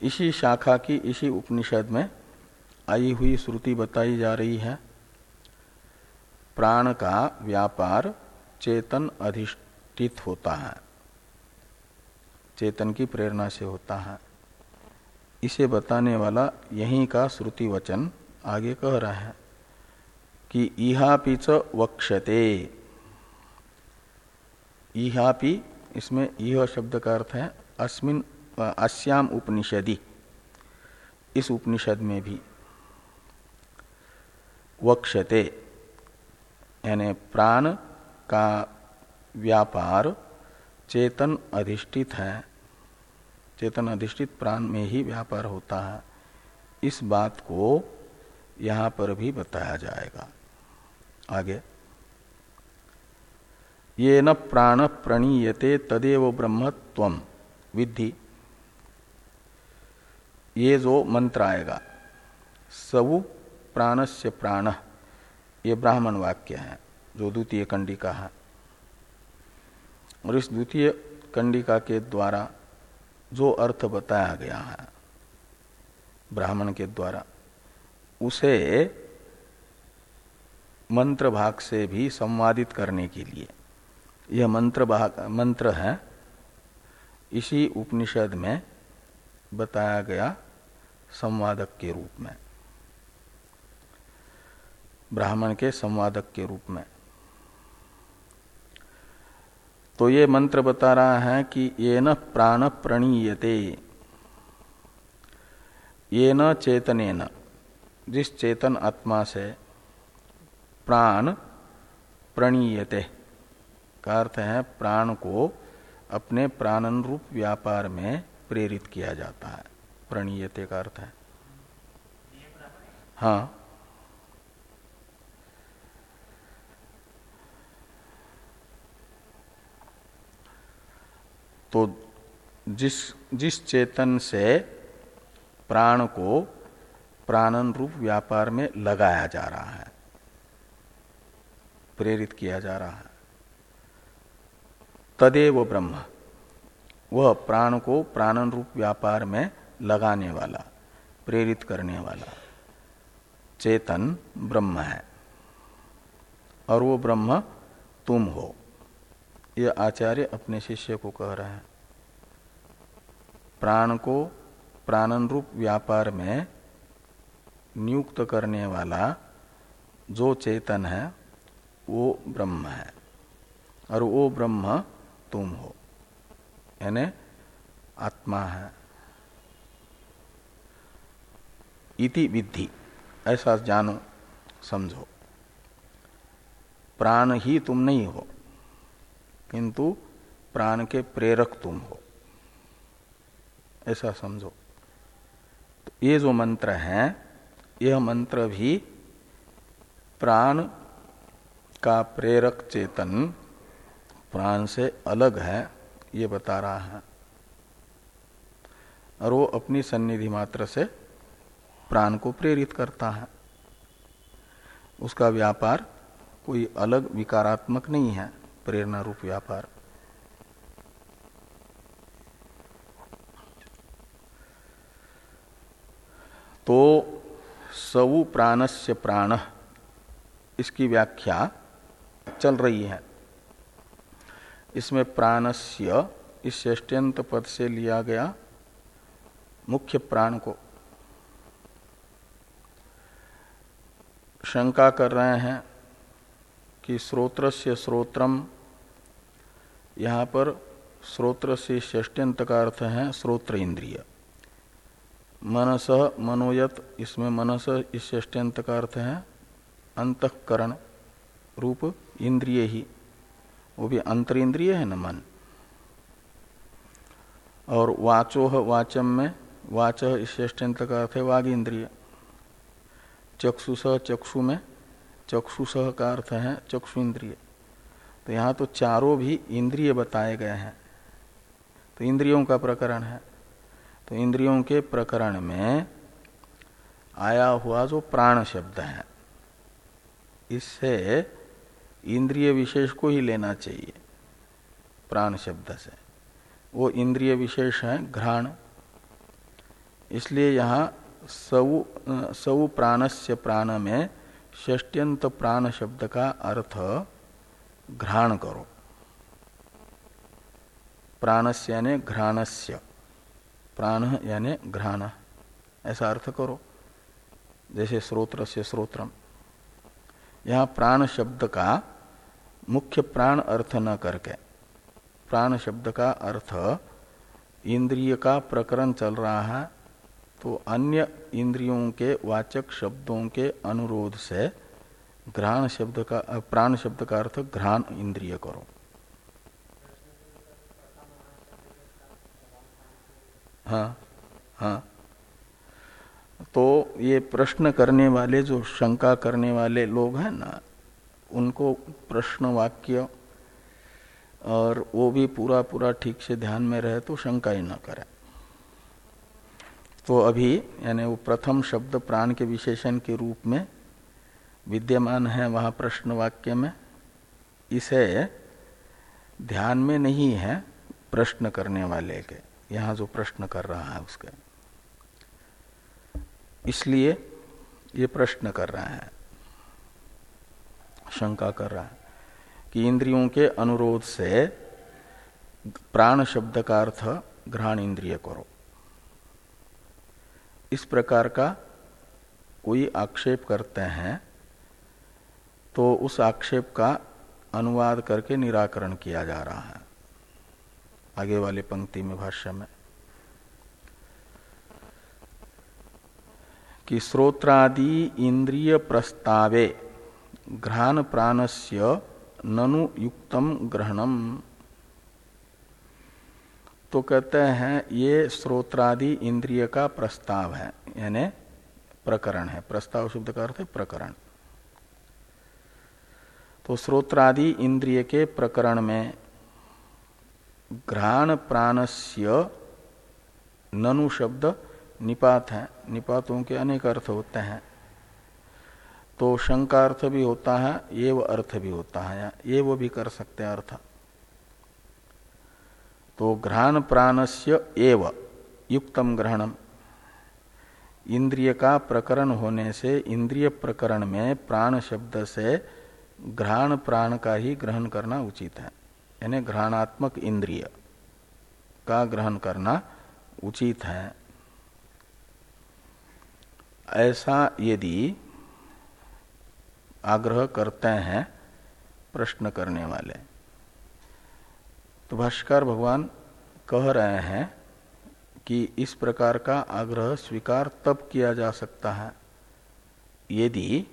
इसी शाखा की, इसी उपनिषद में आई हुई श्रुति बताई जा रही है। प्राण का व्यापार चेतन अधिष्ठित होता है। चेतन की प्रेरणा से होता है। इसे बताने वाला यहीं का श्रुति वचन आगे कह रहा है कि इहापि च वक्षते इहापि, इसमें यह शब्द का अर्थ है अस्मिन, अस्याम उपनिषदि, इस उपनिषद में भी। वक्षते यानी प्राण का व्यापार चेतन अधिष्ठित है। चेतन अधिष्ठित प्राण में ही व्यापार होता है। इस बात को यहाँ पर भी बताया जाएगा। आगे। ये न प्राण प्रणीयते तदेव ब्रह्मत्व। विधि ये जो मंत्र आएगा सबु प्राणस्य प्राण, ये ब्राह्मण वाक्य है, जो द्वितीय कंडिका है। और इस द्वितीय कंडिका के द्वारा जो अर्थ बताया गया है ब्राह्मण के द्वारा, उसे मंत्र भाग से भी संवादित करने के लिए। यह मंत्र भाग, मंत्र है, इसी उपनिषद में बताया गया संवादक के रूप में। ब्राह्मण के संवादक के रूप में। तो ये मंत्र बता रहा है कि ये न प्राण प्रणीयते। ये न चेतने न। जिस चेतन आत्मा से प्राण प्रणीयते, का अर्थ है प्राण को अपने प्राणन रूप व्यापार में प्रेरित किया जाता है। प्रणीयते का अर्थ है। हाँ। तो जिस जिस चेतन से प्राण को प्राणन रूप व्यापार में लगाया जा रहा है, प्रेरित किया जा रहा है, तदेव ब्रह्म, वह प्राण को प्राणन रूप व्यापार में लगाने वाला, प्रेरित करने वाला चेतन ब्रह्म है। और वो ब्रह्म तुम हो। यह आचार्य अपने शिष्य को कह रहे हैं, प्राण को प्राणन रूप व्यापार में नियुक्त करने वाला जो चेतन है, वो ब्रह्म है, और वो ब्रह्म तुम हो, यानी आत्मा है। इति विधि ऐसा जानो, समझो। प्राण ही तुम नहीं हो किंतु प्राण के प्रेरक तुम हो। ऐसा समझो। तो ये जो मंत्र है, यह मंत्र भी प्राण का प्रेरक चेतन प्राण से अलग है, ये बता रहा है। और वो अपनी सन्निधि मात्र से प्राण को प्रेरित करता है। उसका व्यापार कोई अलग विकारात्मक नहीं है। प्रेरणा रूप व्यापार। तो सऊ प्राणस्य प्राण, इसकी व्याख्या चल रही है। इसमें प्राणस्य इस षष्ट्यंत पद से लिया गया मुख्य प्राण को। शंका कर रहे हैं कि स्रोत्र से स्रोत्रम यहाँ पर स्रोत्र से षष्ट्यंत का अर्थ है स्रोत्र इंद्रिय। मनस मनोयत, इसमें मनस इस षष्ट्यंत का अर्थ है। अंतकरण रूप इंद्रिय ही। वो भी अंतर इंद्रिय है न मन। और वाचोह वाचम में वाच इस षष्ट्यंत का अर्थ है वाघ इंद्रिय चक्षुष चक्षु में चक्षुष का अर्थ है चक्षु इंद्रिय। तो यहाँ तो चारों भी इंद्रिय बताए गए हैं। तो इंद्रियों का प्रकरण है। तो इंद्रियों के प्रकरण में आया हुआ जो प्राण शब्द है, इससे इंद्रिय विशेष को ही लेना चाहिए, प्राण शब्द से। वो इंद्रिय विशेष है घ्राण। इसलिए यहाँ सऊ सऊ प्राणस्य प्राण में षष्ट्यंत प्राण शब्द का अर्थ घ्राण करो। प्राणस्य यानी घ्राणस्य। प्राण यानी घ्राण। ऐसा अर्थ करो। जैसे स्रोत्र से स्रोत्रम। यहाँ प्राण शब्द का मुख्य प्राण अर्थ न करके, प्राण शब्द का अर्थ इंद्रिय का प्रकरण चल रहा है तो अन्य इंद्रियों के वाचक शब्दों के अनुरोध से घ्राण शब्द का, प्राण शब्द का अर्थ घ्राण इंद्रिय करो। हाँ हाँ। तो ये प्रश्न करने वाले, जो शंका करने वाले लोग हैं ना, उनको प्रश्न वाक्य और वो भी पूरा पूरा ठीक से ध्यान में रहे तो शंका ही ना करे। तो अभी, यानी वो प्रथम शब्द प्राण के विशेषण के रूप में विद्यमान है वहाँ प्रश्न वाक्य में। इसे ध्यान में नहीं है प्रश्न करने वाले के। यहाँ जो प्रश्न कर रहा है उसके। इसलिए ये प्रश्न कर रहा है। शंका कर रहा है कि इंद्रियों के अनुरोध से प्राण शब्द का अर्थ ग्रहण इंद्रिय करो। इस प्रकार का कोई आक्षेप करते हैं तो उस आक्षेप का अनुवाद करके निराकरण किया जा रहा है। आगे वाले पंक्ति में भाष्य में। कि श्रोत्रादि इंद्रिय प्रस्तावे, घ्राण प्राणस्य ननु युक्तम ग्रहणम। तो कहते हैं, ये स्रोत्रादि इंद्रिय का प्रस्ताव है, यानी प्रकरण है। प्रस्ताव शब्द का अर्थ है प्रकरण। तो स्रोत्रादि इंद्रिय के प्रकरण में घ्राण प्राणस्य ननु शब्द निपात है। निपातों के अनेक अर्थ होते हैं। तो शंका अर्थ भी होता है ये अर्थ भी होता है, ये वो भी कर सकते हैं अर्थ। तो घ्राण प्राणस्य एव युक्तम ग्रहणम इंद्रिय का प्रकरण होने से, इंद्रिय प्रकरण में प्राण शब्द से घ्राण प्राण का ही ग्रहण करना उचित है। यानी घ्राणात्मक इंद्रिय का ग्रहण करना उचित है। ऐसा यदि आग्रह करते हैं प्रश्न करने वाले तो भाष्कर भगवान कह रहे हैं कि इस प्रकार का आग्रह स्वीकार तब किया जा सकता है। यदि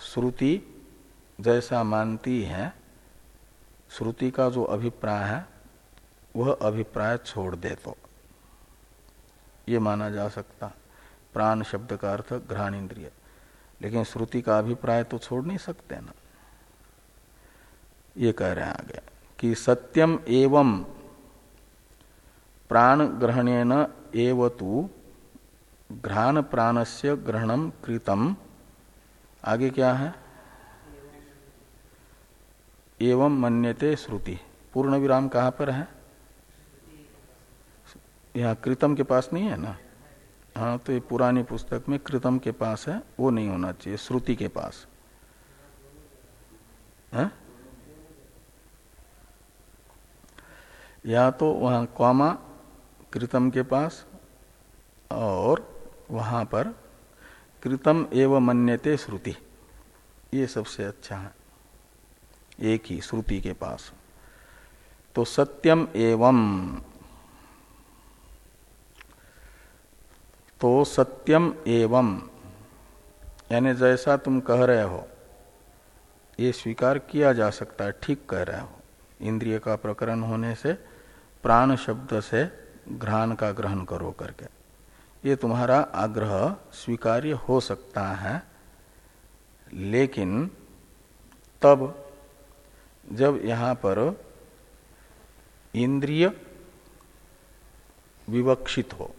श्रुति जैसा मानती है, श्रुति का जो अभिप्राय है, वह अभिप्राय छोड़ दे तो। ये माना जा सकता। प्राण शब्द का अर्थ घ्राण इंद्रिय लेकिन श्रुति का अभिप्राय तो छोड़ नहीं सकते ना। ये कह रहे हैं आगे। कि सत्यम एवं प्राण ग्रहणेन एव तो घ्राण प्राणस्य ग्रहणम कृतम। आगे क्या है? एवं मन्यते श्रुति। पूर्ण विराम कहाँ पर है? यहाँ कृतम के पास नहीं है ना? हाँ तो ये पुरानी पुस्तक में कृतम के पास है, वो नहीं होना चाहिए, श्रुति के पास। है? या तो वहाँ कौमा कृतम के पास और वहाँ पर कृतम एवं मन्यते श्रुति। ये सबसे अच्छा है। एक ही श्रुति के पास। तो सत्यम एवं। तो सत्यम एवं। यानी जैसा तुम कह रहे हो, ये स्वीकार किया जा सकता है, ठीक कह रहे हो। इंद्रिय का प्रकरण होने से प्राण शब्द से घ्राण का ग्रहण करो करके। ये तुम्हारा आग्रह स्वीकार्य हो सकता है। लेकिन तब जब यहाँ पर इंद्रिय विवक्षित हो,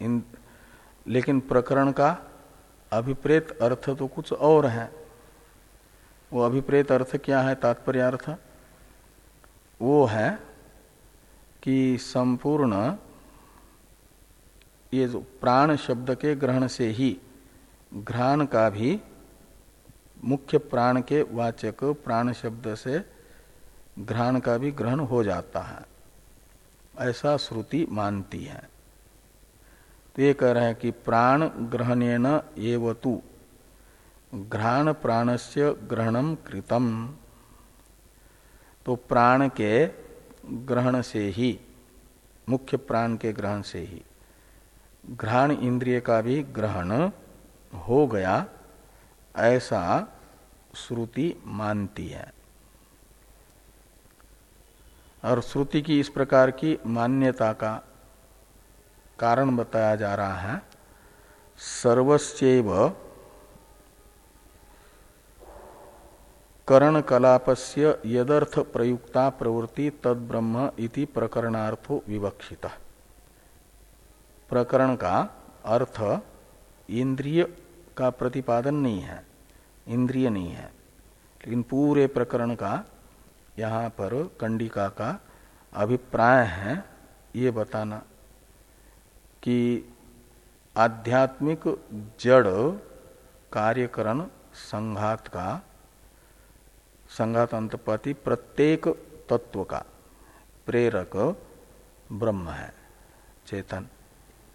इन, लेकिन प्रकरण का अभिप्रेत अर्थ तो कुछ और है। वो अभिप्रेत अर्थ क्या है, तात्पर्य अर्थ? वो है कि संपूर्ण ये जो प्राण शब्द के ग्रहण से ही घ्राण का भी मुख्य प्राण के वाचक प्राण शब्द से घ्राण का भी ग्रहण हो जाता है। ऐसा श्रुति मानती है। तो ये कह रहे हैं कि प्राण ग्रहण एव तु घ्राण प्राणस्य ग्रहणम कृतम। तो प्राण के ग्रहण से ही, मुख्य प्राण के ग्रहण से ही। घ्राण इंद्रिय का भी ग्रहण हो गया, ऐसा श्रुति मानती है। और श्रुति की इस प्रकार की मान्यता का कारण बताया जा रहा है। सर्वस्व करण कलापस्य यदर्थ प्रयुक्ता प्रवृत्ति तद ब्रह्म इति प्रकरणार्थो विवक्षित। प्रकरण का अर्थ इंद्रिय का प्रतिपादन नहीं है, इंद्रिय नहीं है। लेकिन पूरे प्रकरण का यहाँ पर कंडिका का अभिप्राय है, ये बताना कि आध्यात्मिक जड़ कार्यकरण संघात का संघात अंतपति प्रत्येक तत्व का प्रेरक ब्रह्म है। चेतन,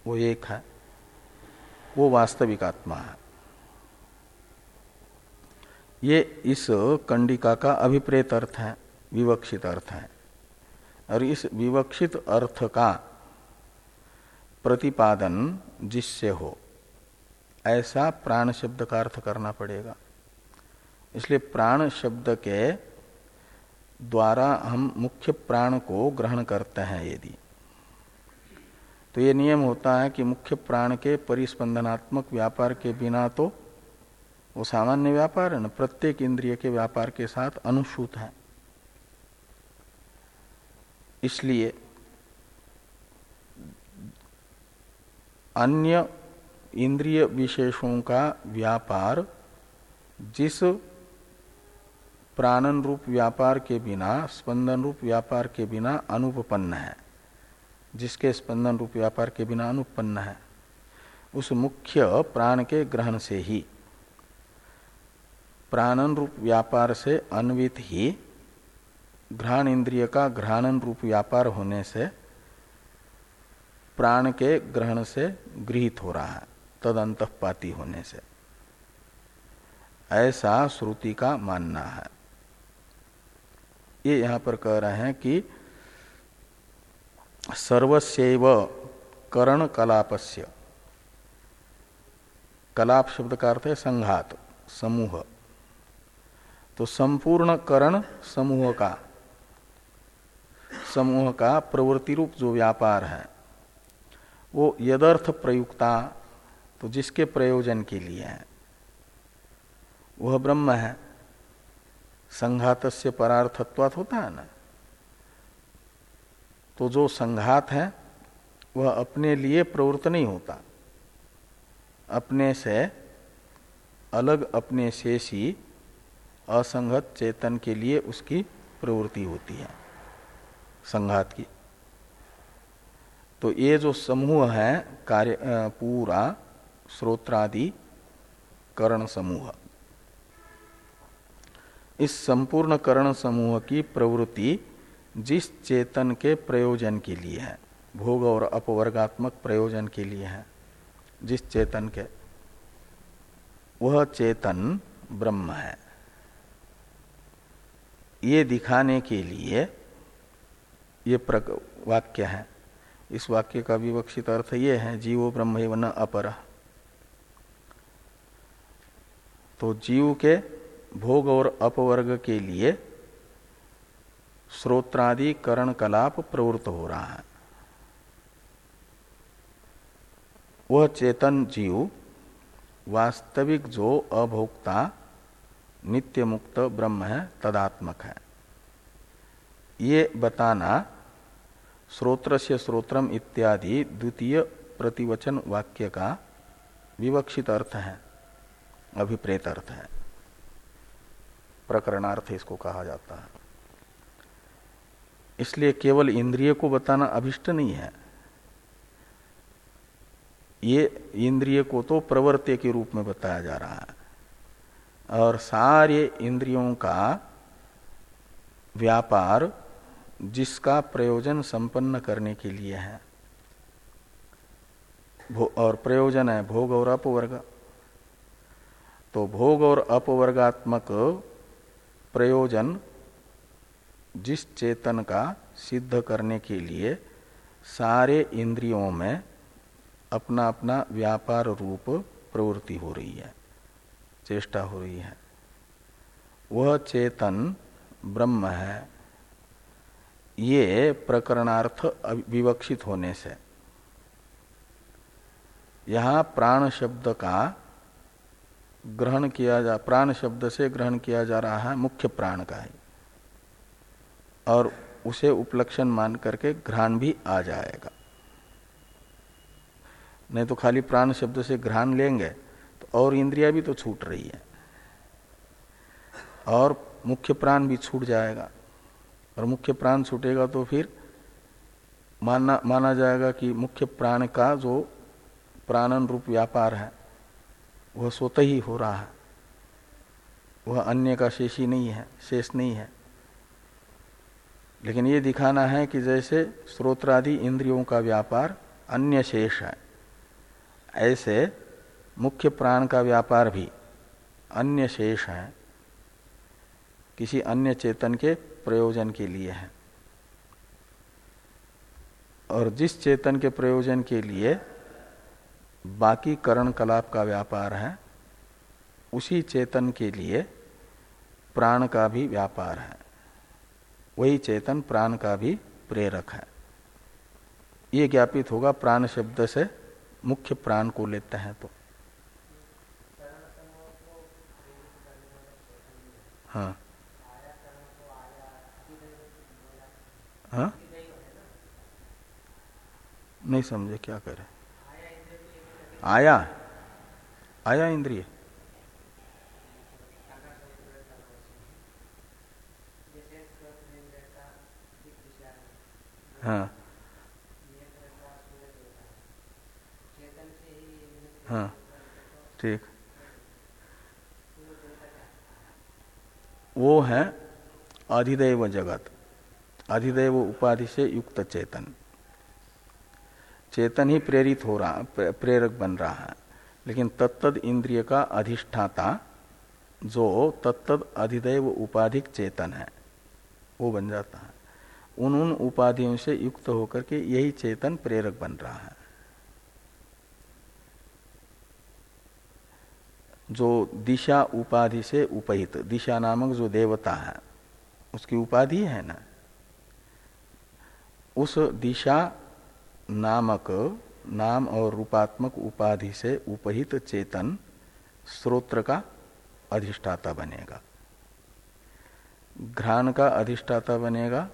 वो एक है। वो वास्तविक आत्मा है। ये इस कंडिका का अभिप्रेत अर्थ है, विवक्षित अर्थ है। और इस विवक्षित अर्थ का प्रतिपादन जिससे हो, ऐसा प्राण शब्द का अर्थ करना पड़ेगा। इसलिए प्राण शब्द के द्वारा हम मुख्य प्राण को ग्रहण करते हैं यदि। तो ये नियम होता है कि मुख्य प्राण के परिस्पंदनात्मक व्यापार के बिना तो वो सामान्य व्यापार है, ना प्रत्येक इंद्रिय के व्यापार के साथ अनुसूत है। इसलिए अन्य इंद्रिय विशेषों का व्यापार जिस प्राणन रूप व्यापार के बिना स्पंदन रूप व्यापार के बिना अनुपन्न है। जिसके स्पंदन रूप व्यापार के बिना अनुपन्न है, उस मुख्य प्राण के ग्रहण से ही। प्राणन रूप व्यापार से अन्वित ही घ्राण इंद्रिय का घ्राणन रूप व्यापार होने से प्राण के ग्रहण से गृहित हो रहा है तद अंतपाती होने से। ऐसा श्रुति का मानना है। ये यहाँ पर कह रहे हैं कि सर्वस्व करण कलापस्य। कलाप शब्द का अर्थ है संघात, समूह। तो संपूर्ण करण समूह का समूह का प्रवृत्ति रूप जो व्यापार है, वो यदर्थ प्रयुक्ता तो जिसके प्रयोजन के लिए है, वह ब्रह्म है। संघात से परार्थत्वात होता है ना। तो जो संघात है, वह अपने लिए प्रवृत्त नहीं होता। अपने से अलग, अपने शेषी असंगत चेतन के लिए उसकी प्रवृत्ति होती है, संघात की। तो ये जो समूह है, कार्य पूरा श्रोत्रादि करण समूह। इस संपूर्ण करण समूह की प्रवृत्ति जिस चेतन के प्रयोजन के लिए है, भोग और अपवर्गात्मक प्रयोजन के लिए है, जिस चेतन के। वह चेतन ब्रह्म है। ये दिखाने के लिए ये वाक्य है। इस वाक्य का विवक्षित अर्थ ये है, जीवो ब्रह्म न अपर। तो जीव के भोग और अपवर्ग के लिए श्रोत्रादि करण कलाप प्रवृत्त हो रहा है। वह चेतन जीव वास्तविक जो अभोक्ता नित्य मुक्त ब्रह्म है, तदात्मक है। ये बताना श्रोत्र से श्रोत्रम इत्यादि द्वितीय प्रतिवचन वाक्य का विवक्षित अर्थ है, अभिप्रेत अर्थ है। प्रकरणार्थ इसको कहा जाता है। इसलिए केवल इंद्रिय को बताना अभिष्ट नहीं है। ये इंद्रिय को तो प्रवर्त्य के रूप में बताया जा रहा है। और सारे इंद्रियों का व्यापार जिसका प्रयोजन संपन्न करने के लिए है। और प्रयोजन है भोग और अपवर्ग। तो भोग और अपवर्गात्मक प्रयोजन जिस चेतन का सिद्ध करने के लिए सारे इंद्रियों में अपना अपना व्यापार रूप प्रवृत्ति हो रही है, चेष्टा हो रही है। वह चेतन ब्रह्म है। ये प्रकरणार्थ विवक्षित होने से, यहाँ प्राण शब्द का ग्रहण किया जा, प्राण शब्द से ग्रहण किया जा रहा है, मुख्य प्राण का ही। और उसे उपलक्षण मान करके घ्राण भी आ जाएगा। नहीं तो खाली प्राण शब्द से घ्राण लेंगे तो और इंद्रिया भी तो छूट रही है। और मुख्य प्राण भी छूट जाएगा। और मुख्य प्राण छूटेगा तो फिर माना माना जाएगा कि मुख्य प्राण का जो प्राणन रूप व्यापार है वह स्वतः ही हो रहा है। वह अन्य का शेषी नहीं है, शेष नहीं है। लेकिन ये दिखाना है कि जैसे स्रोत्रादि इंद्रियों का व्यापार अन्य शेष है, ऐसे मुख्य प्राण का व्यापार भी अन्य शेष है, किसी अन्य चेतन के प्रयोजन के लिए है। और जिस चेतन के प्रयोजन के लिए बाकी करण कलाप का व्यापार है, उसी चेतन के लिए प्राण का भी व्यापार है। वही चेतन प्राण का भी प्रेरक है। ये ज्ञापित होगा, प्राण शब्द से मुख्य प्राण को लेते हैं तो। हाँ। हाँ? नहीं समझे, क्या करे? आया आया इंद्रिय। हाँ। हाँ ठीक। वो है अधिदेव जगत। अधिदेव उपाधि से युक्त चेतन। चेतन ही प्रेरित हो रहा प्रेरक बन रहा है। लेकिन तत्तद इंद्रिय का अधिष्ठाता, जो तत्तद अधिदेव उपाधिक चेतन है, वो बन जाता है। उन उन उपाधियों से युक्त होकर के यही चेतन प्रेरक बन रहा है। जो दिशा उपाधि से उपहित, दिशा नामक जो देवता है, उसकी उपाधि है ना? उस दिशा नामक, नाम और रूपात्मक उपाधि से उपहित चेतन स्रोत्र का अधिष्ठाता बनेगा। घ्राण का अधिष्ठाता बनेगा।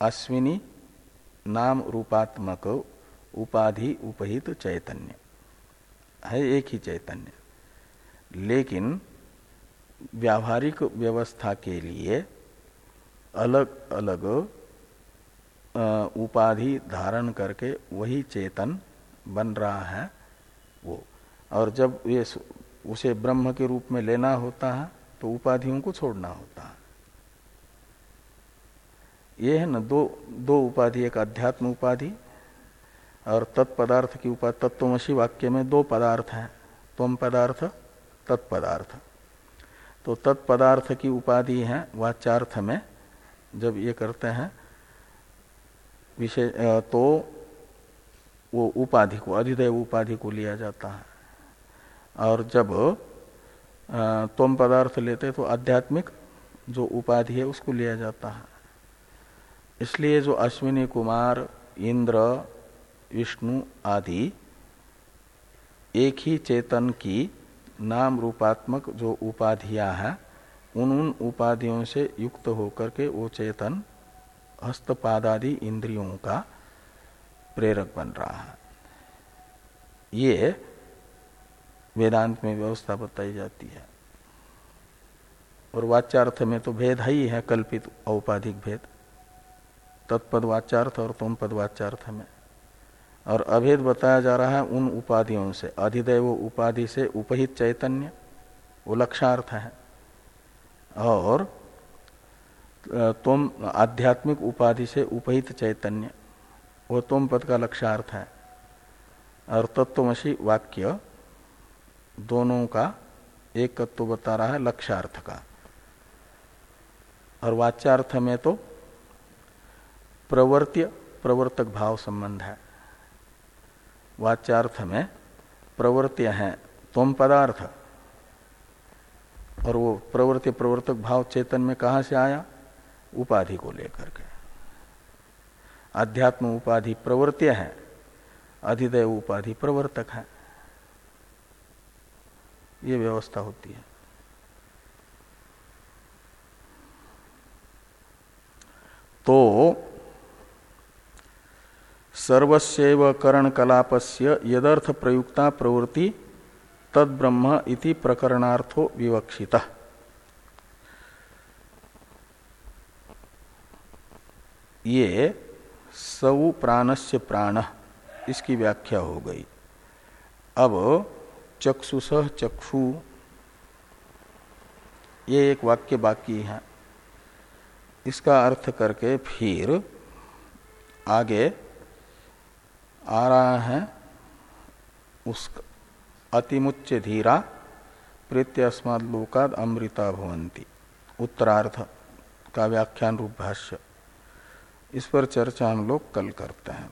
अश्विनी नाम रूपात्मक उपाधि उपहित चैतन्य। है एक ही चैतन्य। लेकिन व्यावहारिक व्यवस्था के लिए अलग अलग उपाधि धारण करके वही चेतन बन रहा है वो। और जब ये उसे ब्रह्म के रूप में लेना होता है तो उपाधियों को छोड़ना होता है। ये है ना, दो दो उपाधि, एक अध्यात्म उपाधि और तत्पदार्थ की उपाधि। तत्वमसी वाक्य में दो पदार्थ हैं तम पदार्थ, तत्पदार्थ। तो तत्पदार्थ की उपाधि है वाच्यार्थ में, जब ये करते हैं विषय तो वो उपाधि को, अधिदेव उपाधि को लिया जाता है। और जब तोम पदार्थ लेते तो आध्यात्मिक जो उपाधि है उसको लिया जाता है। इसलिए जो अश्विनी कुमार, इंद्र, विष्णु आदि एक ही चेतन की नाम रूपात्मक जो उपाधियाँ हैं, उन उन उपाधियों से युक्त होकर के वो चेतन हस्तपादादि इंद्रियों का प्रेरक बन रहा है। ये वेदांत में व्यवस्था बताई जाती है। और वाच्यार्थ में तो भेद ही है कल्पित औपाधिक भेद। तत्पद वाच्यार्थ और तुम पद वाच्यार्थ में। और अभेद बताया जा रहा है उन उपाधियों से। अधिदेव उपाधि से उपहित चैतन्य, वो लक्षार्थ है। और तुम आध्यात्मिक उपाधि से उपहित चैतन्य। वो तुम पद का लक्ष्यार्थ है। और तत्वमसी वाक्य दोनों का एक तत्व बता रहा है, लक्ष्यार्थ का। और वाच्यार्थ में तो प्रवर्त्य, प्रवर्तक भाव संबंध है। वाच्यार्थ में प्रवर्त्य है, तुम पदार्थ। और वो प्रवृत्ति प्रवर्तक भाव चेतन में कहा से आया? उपाधि को लेकर के। अध्यात्म उपाधि प्रवृत्य है अधिदय उपाधि प्रवर्तक है। ये व्यवस्था होती है। तो सर्वस्व करण कलापस्य यदर्थ प्रयुक्ता प्रवृत्ति तद ब्रह्म इति प्रकरणार्थो विवक्षित। ये सौ प्राणस्य प्राण, इसकी व्याख्या हो गई। अब चक्षुष चक्षु, ये एक वाक्य बाकी है। इसका अर्थ करके फिर आगे आ रहा है, उस अतिमुच्च धीरा प्रीत्यस्माद लोकाद अमृता भवंती उत्तरार्थ का व्याख्यान रूप भाष्य। इस पर चर्चा हम लोग कल करते हैं।